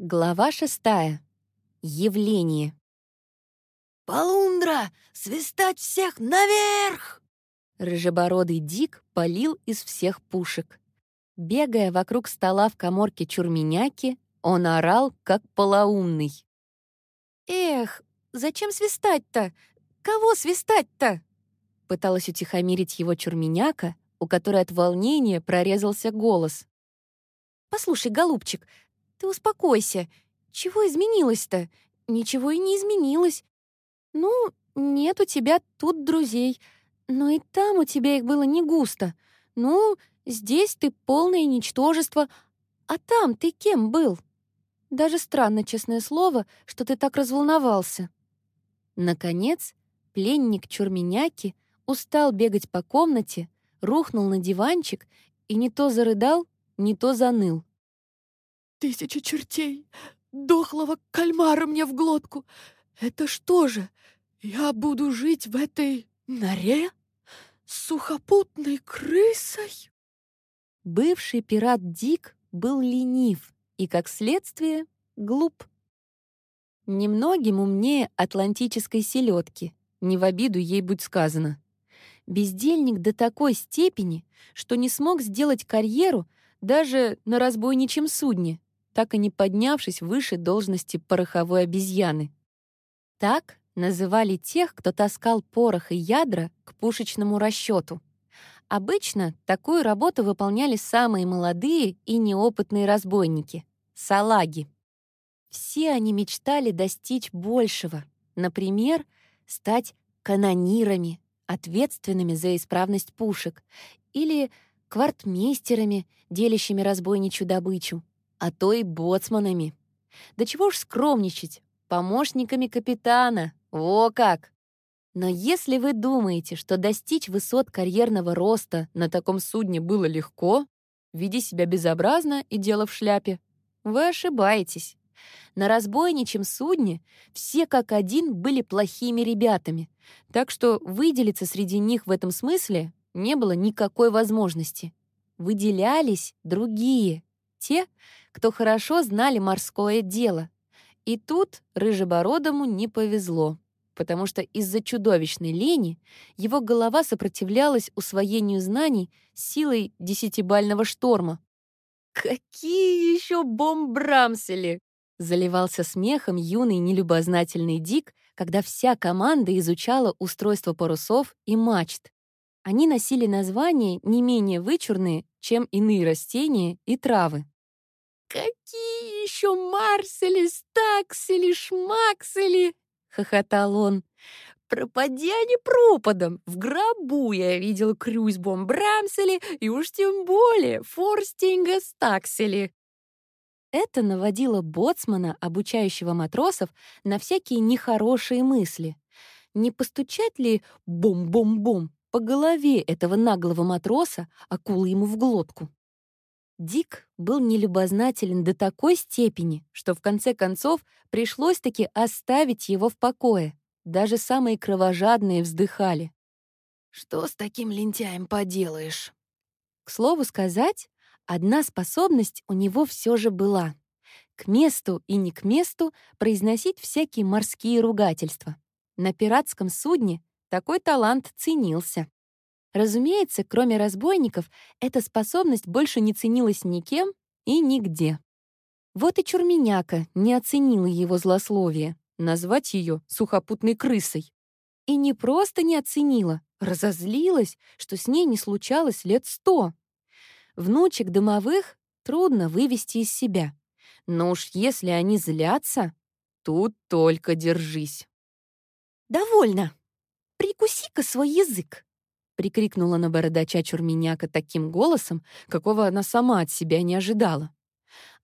Глава шестая. Явление. «Полундра! Свистать всех наверх!» Рыжебородый Дик полил из всех пушек. Бегая вокруг стола в коморке чурменяки, он орал, как полоумный. «Эх, зачем свистать-то? Кого свистать-то?» Пыталась утихомирить его чурменяка, у которой от волнения прорезался голос. «Послушай, голубчик, ты успокойся. Чего изменилось-то? Ничего и не изменилось. Ну, нет у тебя тут друзей. Но и там у тебя их было не густо. Ну, здесь ты полное ничтожество. А там ты кем был? Даже странно, честное слово, что ты так разволновался. Наконец, пленник Чурменяки устал бегать по комнате, рухнул на диванчик и не то зарыдал, не то заныл. Тысяча чертей! Дохлого кальмара мне в глотку! Это что же, я буду жить в этой норе? С сухопутной крысой? Бывший пират Дик был ленив и, как следствие, глуп. Немногим умнее атлантической селедки, не в обиду ей будь сказано. Бездельник до такой степени, что не смог сделать карьеру даже на разбойничьем судне, так и не поднявшись выше должности пороховой обезьяны. Так называли тех, кто таскал порох и ядра к пушечному расчету. Обычно такую работу выполняли самые молодые и неопытные разбойники — салаги. Все они мечтали достичь большего, например, стать канонирами, ответственными за исправность пушек, или квартмейстерами, делящими разбойничью добычу а то и боцманами. Да чего уж скромничать, помощниками капитана, о как! Но если вы думаете, что достичь высот карьерного роста на таком судне было легко, веди себя безобразно и дело в шляпе, вы ошибаетесь. На разбойничьем судне все как один были плохими ребятами, так что выделиться среди них в этом смысле не было никакой возможности. Выделялись другие, те, кто хорошо знали морское дело. И тут Рыжебородому не повезло, потому что из-за чудовищной лени его голова сопротивлялась усвоению знаний силой десятибального шторма. «Какие еще бомбрамсели!» Заливался смехом юный нелюбознательный Дик, когда вся команда изучала устройство парусов и мачт. Они носили названия не менее вычурные, чем иные растения и травы. «Какие еще Марсели, Стаксели, Шмаксели!» — хохотал он. «Пропади они пропадом! В гробу я видел Крюзбом Брамсели и уж тем более Форстинга Стаксели!» Это наводило боцмана, обучающего матросов, на всякие нехорошие мысли. Не постучать ли бом-бом-бом по голове этого наглого матроса, акулы ему в глотку? Дик был нелюбознателен до такой степени, что в конце концов пришлось таки оставить его в покое. Даже самые кровожадные вздыхали. «Что с таким лентяем поделаешь?» К слову сказать, одна способность у него все же была. К месту и не к месту произносить всякие морские ругательства. На пиратском судне такой талант ценился. Разумеется, кроме разбойников, эта способность больше не ценилась никем и нигде. Вот и Чурменяка не оценила его злословие, назвать ее сухопутной крысой. И не просто не оценила, разозлилась, что с ней не случалось лет сто. Внучек домовых трудно вывести из себя. Но уж если они злятся, тут только держись. «Довольно! Прикуси-ка свой язык!» — прикрикнула на бородача Чурменяка таким голосом, какого она сама от себя не ожидала.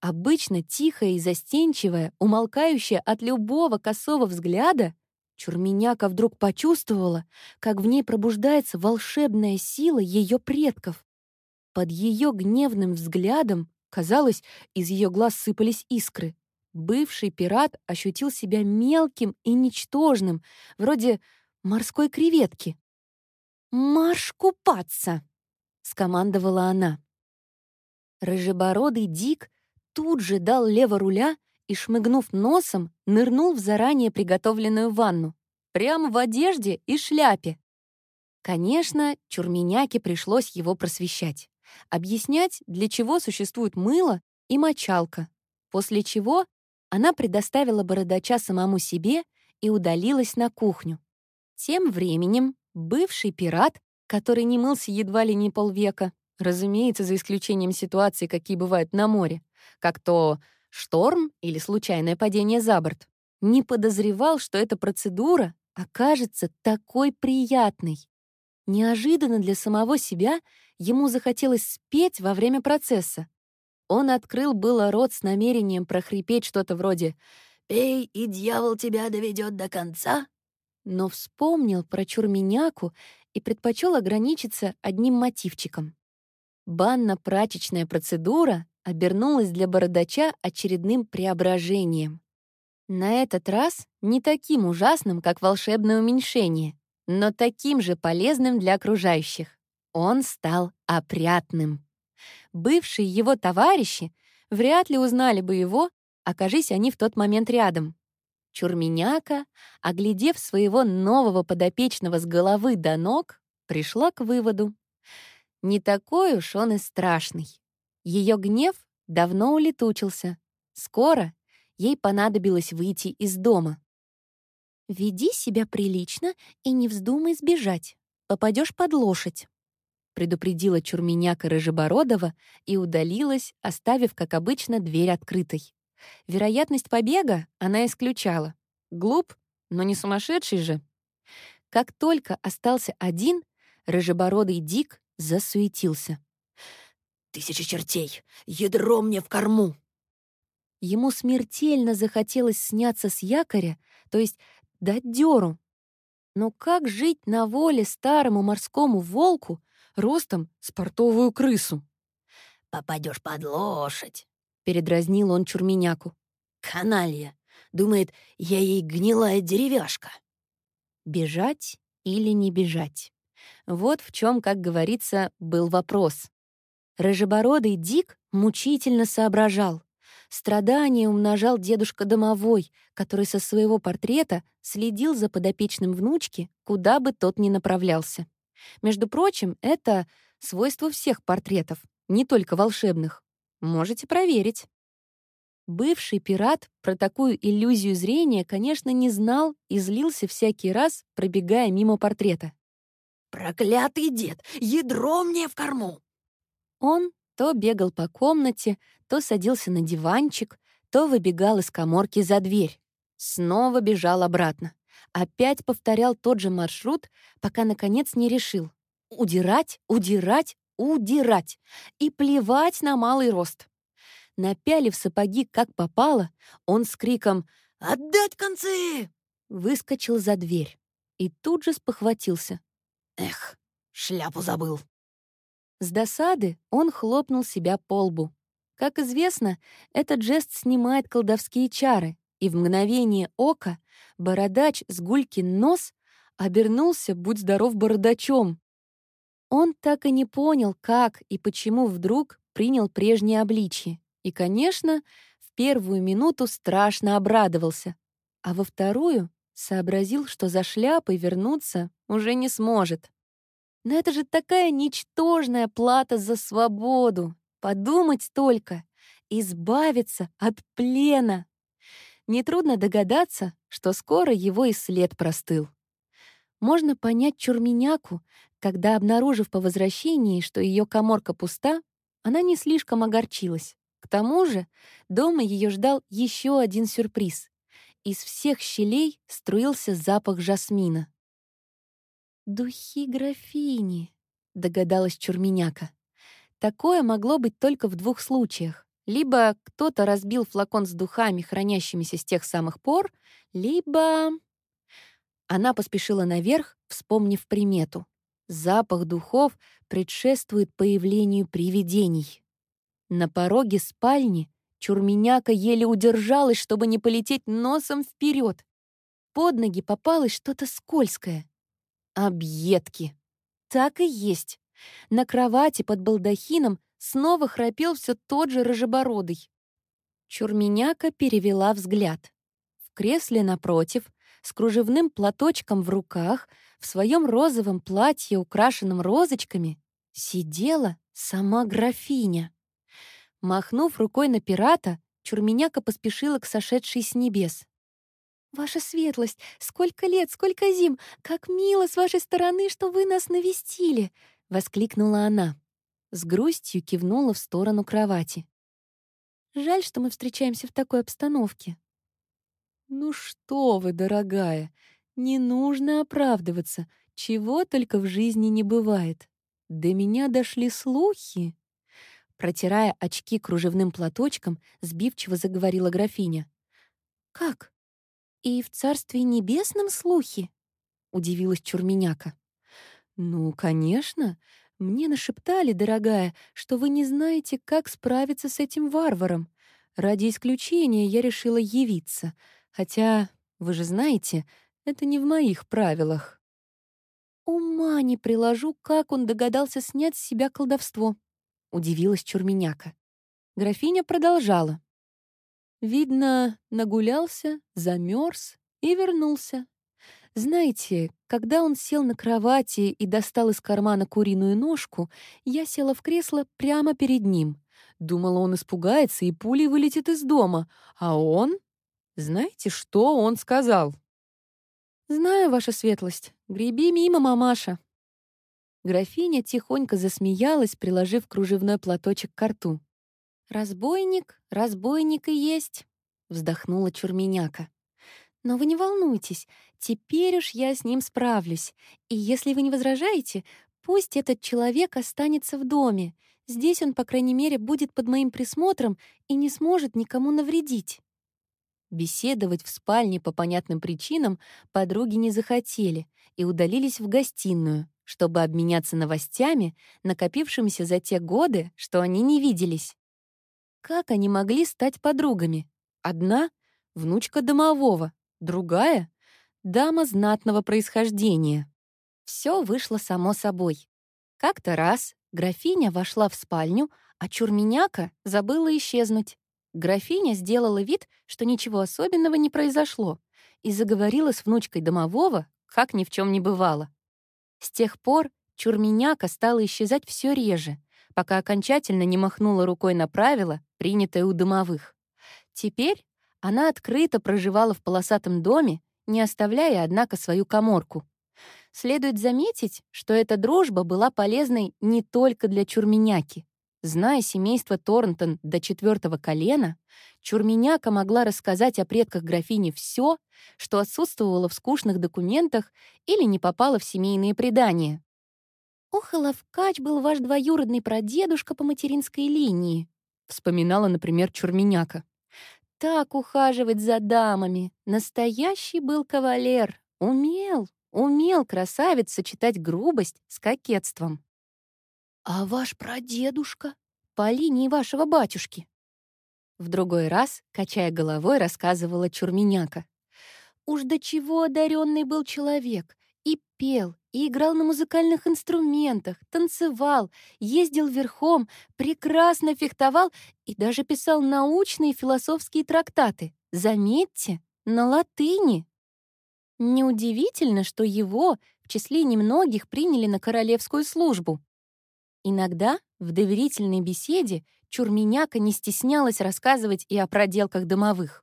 Обычно тихая и застенчивая, умолкающая от любого косого взгляда, Чурменяка вдруг почувствовала, как в ней пробуждается волшебная сила ее предков. Под ее гневным взглядом, казалось, из ее глаз сыпались искры. Бывший пират ощутил себя мелким и ничтожным, вроде морской креветки. «Марш купаться!» — скомандовала она. Рыжебородый Дик тут же дал лево руля и, шмыгнув носом, нырнул в заранее приготовленную ванну. Прямо в одежде и шляпе. Конечно, Чурменяке пришлось его просвещать. Объяснять, для чего существует мыло и мочалка. После чего она предоставила бородача самому себе и удалилась на кухню. Тем временем бывший пират, который не мылся едва ли не полвека, разумеется, за исключением ситуаций, какие бывают на море, как то шторм или случайное падение за борт, не подозревал, что эта процедура окажется такой приятной. Неожиданно для самого себя ему захотелось спеть во время процесса. Он открыл было рот с намерением прохрипеть что-то вроде «Пей, и дьявол тебя доведет до конца», но вспомнил про Чурменяку и предпочел ограничиться одним мотивчиком. Банно-прачечная процедура обернулась для бородача очередным преображением. На этот раз не таким ужасным, как волшебное уменьшение, но таким же полезным для окружающих. Он стал опрятным. Бывшие его товарищи вряд ли узнали бы его, окажись они в тот момент рядом. Чурменяка, оглядев своего нового подопечного с головы до ног, пришла к выводу. Не такой уж он и страшный. Ее гнев давно улетучился. Скоро ей понадобилось выйти из дома. «Веди себя прилично и не вздумай сбежать. Попадешь под лошадь», — предупредила Чурменяка Рыжебородова и удалилась, оставив, как обычно, дверь открытой. Вероятность побега она исключала. Глуп, но не сумасшедший же. Как только остался один, Рыжебородый Дик засуетился. Тысяча чертей! Ядро мне в корму!» Ему смертельно захотелось сняться с якоря, то есть дать дёру. Но как жить на воле старому морскому волку ростом с портовую крысу? «Попадешь под лошадь», — передразнил он Чурменяку. «Каналья! Думает, я ей гнилая деревяшка». Бежать или не бежать? Вот в чем, как говорится, был вопрос. Рыжебородый Дик мучительно соображал. Страдания умножал дедушка домовой, который со своего портрета следил за подопечным внучки, куда бы тот ни направлялся. Между прочим, это свойство всех портретов, не только волшебных. Можете проверить. Бывший пират про такую иллюзию зрения, конечно, не знал и злился всякий раз, пробегая мимо портрета. «Проклятый дед! Ядро мне в корму!» Он то бегал по комнате, то садился на диванчик, то выбегал из коморки за дверь. Снова бежал обратно. Опять повторял тот же маршрут, пока, наконец, не решил. Удирать, удирать, удирать. И плевать на малый рост. Напялив сапоги как попало, он с криком «Отдать концы!» выскочил за дверь и тут же спохватился. «Эх, шляпу забыл!» С досады он хлопнул себя по лбу. Как известно, этот жест снимает колдовские чары, и в мгновение ока бородач с гулькин нос обернулся, будь здоров, бородачом. Он так и не понял, как и почему вдруг принял прежнее обличье. И, конечно, в первую минуту страшно обрадовался, а во вторую сообразил, что за шляпой вернуться уже не сможет. Но это же такая ничтожная плата за свободу. Подумать только. Избавиться от плена. Нетрудно догадаться, что скоро его и след простыл. Можно понять Чурменяку, когда, обнаружив по возвращении, что ее коморка пуста, она не слишком огорчилась. К тому же дома ее ждал еще один сюрприз. Из всех щелей струился запах жасмина. «Духи графини», — догадалась Чурменяка. Такое могло быть только в двух случаях. Либо кто-то разбил флакон с духами, хранящимися с тех самых пор, либо... Она поспешила наверх, вспомнив примету. Запах духов предшествует появлению привидений. На пороге спальни Чурменяка еле удержалась, чтобы не полететь носом вперед. Под ноги попалось что-то скользкое. Объедки. Так и есть. На кровати под балдахином снова храпел все тот же рыжебородый. Чурменяка перевела взгляд. В кресле напротив, с кружевным платочком в руках, в своем розовом платье, украшенном розочками, сидела сама графиня. Махнув рукой на пирата, Чурменяка поспешила к сошедшей с небес. «Ваша светлость, сколько лет, сколько зим! Как мило с вашей стороны, что вы нас навестили!» — воскликнула она. С грустью кивнула в сторону кровати. Жаль, что мы встречаемся в такой обстановке. Ну что вы, дорогая, не нужно оправдываться. Чего только в жизни не бывает. До меня дошли слухи. Протирая очки кружевным платочком, сбивчиво заговорила графиня. «Как? И в Царстве Небесном слухи?» — удивилась Чурменяка. «Ну, конечно. «Мне нашептали, дорогая, что вы не знаете, как справиться с этим варваром. Ради исключения я решила явиться. Хотя, вы же знаете, это не в моих правилах». «Ума не приложу, как он догадался снять с себя колдовство», — удивилась Чурменяка. Графиня продолжала. Видно, нагулялся, замерз и вернулся. Знаете, когда он сел на кровати и достал из кармана куриную ножку, я села в кресло прямо перед ним. Думала, он испугается и пулей вылетит из дома. А он... Знаете, что он сказал? «Знаю, ваша светлость. Греби мимо, мамаша». Графиня тихонько засмеялась, приложив кружевной платочек к рту. «Разбойник, разбойник и есть», — вздохнула Чурменяка. Но вы не волнуйтесь, теперь уж я с ним справлюсь. И если вы не возражаете, пусть этот человек останется в доме. Здесь он, по крайней мере, будет под моим присмотром и не сможет никому навредить. Беседовать в спальне по понятным причинам подруги не захотели и удалились в гостиную, чтобы обменяться новостями, накопившимися за те годы, что они не виделись. Как они могли стать подругами? Одна — внучка домового, другая — дама знатного происхождения. Все вышло само собой. Как-то раз графиня вошла в спальню, а Чурменяка забыла исчезнуть. Графиня сделала вид, что ничего особенного не произошло, и заговорила с внучкой домового, как ни в чем не бывало. С тех пор Чурменяка стала исчезать все реже, пока окончательно не махнула рукой на правила, принятое у домовых. Теперь она открыто проживала в полосатом доме, не оставляя, однако, свою коморку. Следует заметить, что эта дружба была полезной не только для Чурменяки. Зная семейство Торнтон до четвертого колена, Чурменяка могла рассказать о предках графини все, что отсутствовало в скучных документах или не попало в семейные предания. «Ох, и ловкач был ваш двоюродный прадедушка по материнской линии», вспоминала, например, Чурменяка так ухаживать за дамами. Настоящий был кавалер. Умел, умел красавец сочетать грубость с кокетством. «А ваш прадедушка? По линии вашего батюшки?» В другой раз, качая головой, рассказывала Чурменяка. «Уж до чего одаренный был человек. И пел, и играл на музыкальных инструментах, танцевал, ездил верхом, прекрасно фехтовал и даже писал научные философские трактаты. Заметьте, на латыни. Неудивительно, что его в числе немногих приняли на королевскую службу. Иногда в доверительной беседе Чурменяка не стеснялась рассказывать и о проделках домовых.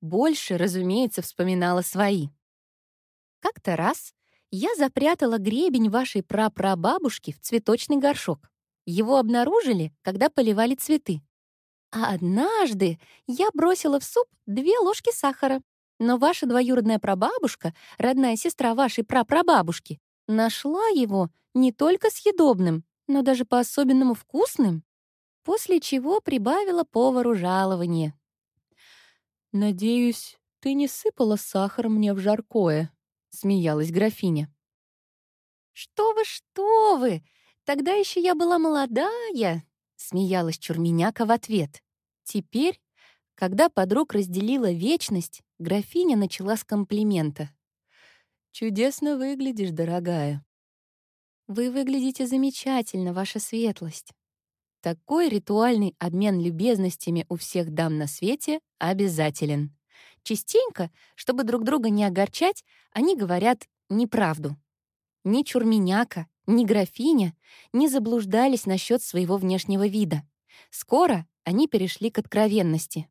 Больше, разумеется, вспоминала свои. Как-то раз я запрятала гребень вашей прапрабабушки в цветочный горшок. Его обнаружили, когда поливали цветы. А однажды я бросила в суп две ложки сахара. Но ваша двоюродная прабабушка, родная сестра вашей прапрабабушки, нашла его не только съедобным, но даже по-особенному вкусным, после чего прибавила повару жалование. «Надеюсь, ты не сыпала сахар мне в жаркое», смеялась графиня. «Что вы, что вы! Тогда еще я была молодая!» смеялась Чурменяка в ответ. Теперь, когда подруг разделила вечность, графиня начала с комплимента. «Чудесно выглядишь, дорогая». «Вы выглядите замечательно, ваша светлость». Такой ритуальный обмен любезностями у всех дам на свете обязателен. Частенько, чтобы друг друга не огорчать, они говорят неправду. Ни Чурменяка, ни графиня не заблуждались насчет своего внешнего вида. Скоро они перешли к откровенности.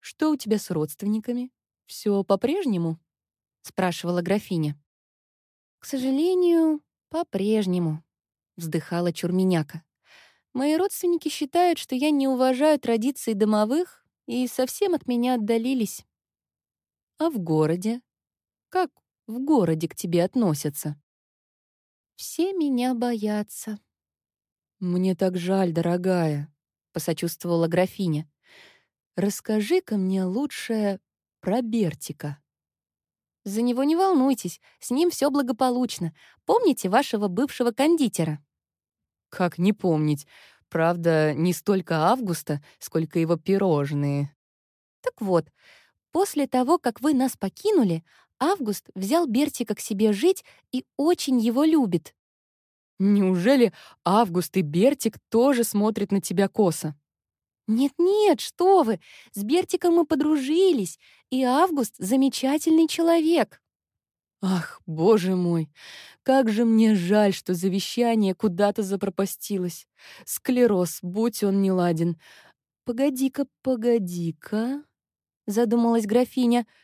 «Что у тебя с родственниками? Все по-прежнему?» — спрашивала графиня. «К сожалению, по-прежнему», — вздыхала Чурменяка. «Мои родственники считают, что я не уважаю традиции домовых и совсем от меня отдалились». «А в городе? Как в городе к тебе относятся?» «Все меня боятся». «Мне так жаль, дорогая», — посочувствовала графиня. «Расскажи-ка мне лучше про Бертика». «За него не волнуйтесь, с ним все благополучно. Помните вашего бывшего кондитера?» «Как не помнить? Правда, не столько Августа, сколько его пирожные». «Так вот, после того, как вы нас покинули, Август взял Бертика к себе жить и очень его любит». «Неужели Август и Бертик тоже смотрят на тебя косо?» «Нет-нет, что вы! С Бертиком мы подружились, и Август — замечательный человек». «Ах, боже мой, как же мне жаль, что завещание куда-то запропастилось. Склероз, будь он неладен. Погоди-ка, погоди-ка», — задумалась графиня, —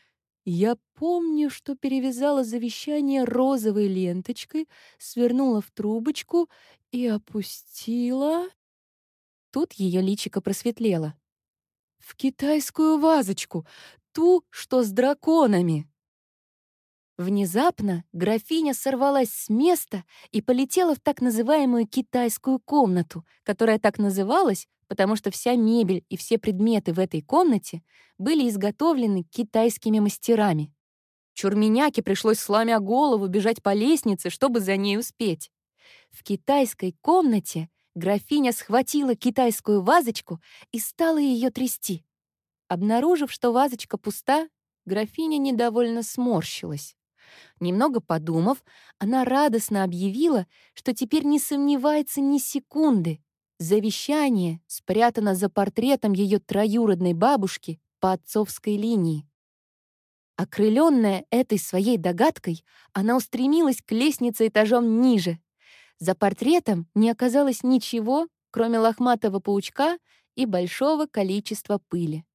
я помню, что перевязала завещание розовой ленточкой, свернула в трубочку и опустила... Тут ее личико просветлело. В китайскую вазочку, ту, что с драконами. Внезапно графиня сорвалась с места и полетела в так называемую китайскую комнату, которая так называлась, потому что вся мебель и все предметы в этой комнате были изготовлены китайскими мастерами. Чурменяке пришлось, сломя голову, бежать по лестнице, чтобы за ней успеть. В китайской комнате графиня схватила китайскую вазочку и стала ее трясти. Обнаружив, что вазочка пуста, графиня недовольно сморщилась. Немного подумав, она радостно объявила, что теперь не сомневается ни секунды, Завещание спрятано за портретом ее троюродной бабушки по отцовской линии. Окрыленная этой своей догадкой, она устремилась к лестнице этажом ниже. За портретом не оказалось ничего, кроме лохматого паучка и большого количества пыли.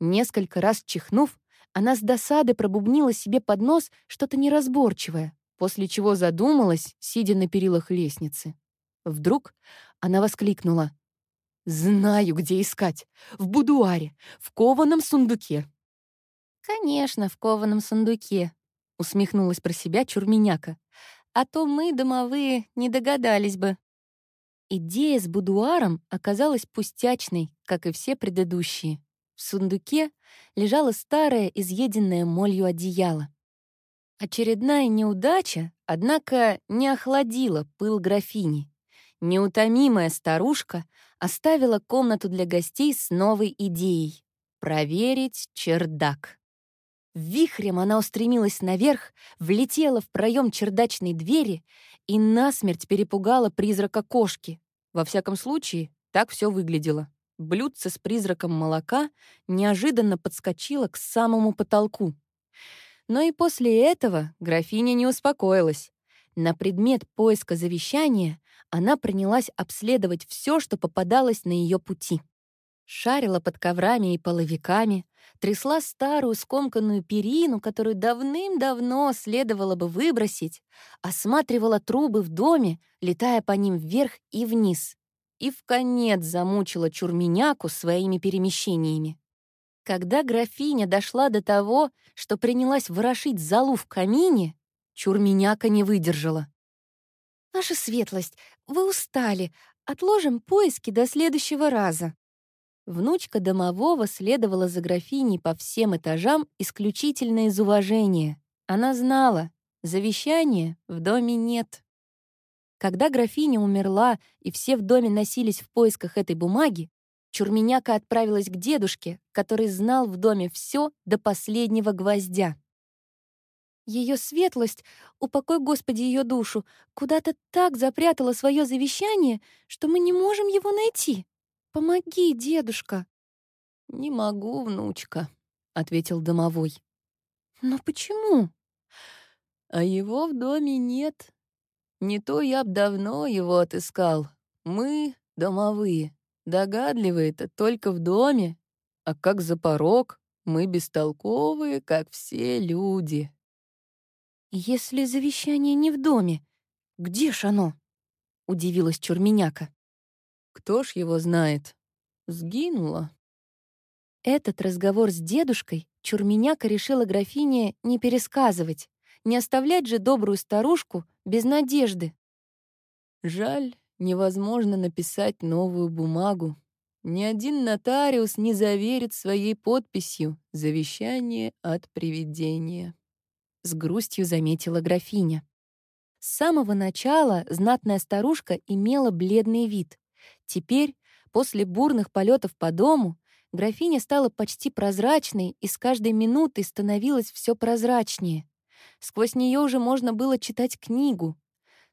Несколько раз чихнув, она с досады пробубнила себе под нос что-то неразборчивое, после чего задумалась, сидя на перилах лестницы. Вдруг она воскликнула. «Знаю, где искать. В будуаре, в кованом сундуке». «Конечно, в кованом сундуке», — усмехнулась про себя Чурменяка. «А то мы, домовые, не догадались бы». Идея с будуаром оказалась пустячной, как и все предыдущие. В сундуке лежало старое, изъеденное молью одеяло. Очередная неудача, однако, не охладила пыл графини. Неутомимая старушка оставила комнату для гостей с новой идеей — проверить чердак. Вихрем она устремилась наверх, влетела в проем чердачной двери и насмерть перепугала призрака кошки. Во всяком случае, так все выглядело. Блюдце с призраком молока неожиданно подскочило к самому потолку. Но и после этого графиня не успокоилась. На предмет поиска завещания она принялась обследовать все, что попадалось на ее пути. Шарила под коврами и половиками, трясла старую скомканную перину, которую давным-давно следовало бы выбросить, осматривала трубы в доме, летая по ним вверх и вниз, и в конец замучила Чурменяку своими перемещениями. Когда графиня дошла до того, что принялась ворошить залу в камине, Чурменяка не выдержала. «Ваша светлость, вы устали. Отложим поиски до следующего раза». Внучка домового следовала за графиней по всем этажам исключительно из уважения. Она знала, завещания в доме нет. Когда графиня умерла, и все в доме носились в поисках этой бумаги, Чурменяка отправилась к дедушке, который знал в доме все до последнего гвоздя. Ее светлость, упокой Господи ее душу, куда-то так запрятала свое завещание, что мы не можем его найти. Помоги, дедушка. Не могу, внучка, ответил домовой. Но почему? А его в доме нет. Не то я б давно его отыскал. Мы, домовые, догадливые-то только в доме, а как за порог мы бестолковые, как все люди. Если завещание не в доме, где ж оно? Удивилась Чурменяка. Кто ж его знает? Сгинуло. Этот разговор с дедушкой Чурменяка решила графине не пересказывать, не оставлять же добрую старушку без надежды. Жаль, невозможно написать новую бумагу. Ни один нотариус не заверит своей подписью завещание от привидения с грустью заметила графиня. С самого начала знатная старушка имела бледный вид. Теперь, после бурных полетов по дому, графиня стала почти прозрачной и с каждой минутой становилась все прозрачнее. Сквозь нее уже можно было читать книгу.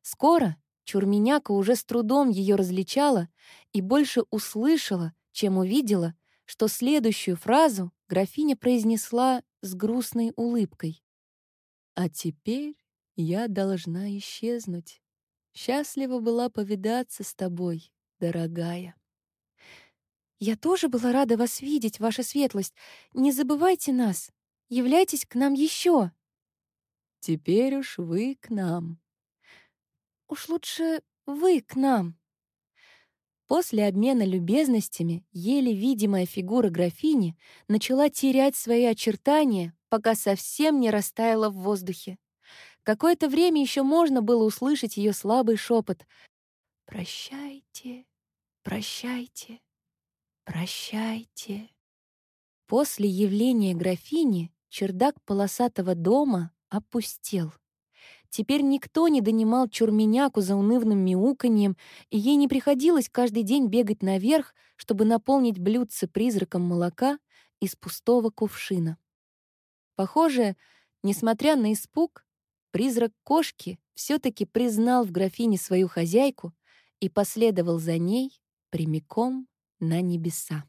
Скоро Чурменяка уже с трудом ее различала и больше услышала, чем увидела, что следующую фразу графиня произнесла с грустной улыбкой. А теперь я должна исчезнуть. Счастлива была повидаться с тобой, дорогая. Я тоже была рада вас видеть, ваша светлость. Не забывайте нас. Являйтесь к нам еще. Теперь уж вы к нам. Уж лучше вы к нам. После обмена любезностями еле видимая фигура графини начала терять свои очертания, пока совсем не растаяла в воздухе. Какое-то время еще можно было услышать ее слабый шепот «Прощайте, прощайте, прощайте». После явления графини чердак полосатого дома опустел. Теперь никто не донимал чурменяку за унывным мяуканьем, и ей не приходилось каждый день бегать наверх, чтобы наполнить блюдце призраком молока из пустого кувшина. Похоже, несмотря на испуг, призрак кошки все таки признал в графине свою хозяйку и последовал за ней прямиком на небеса.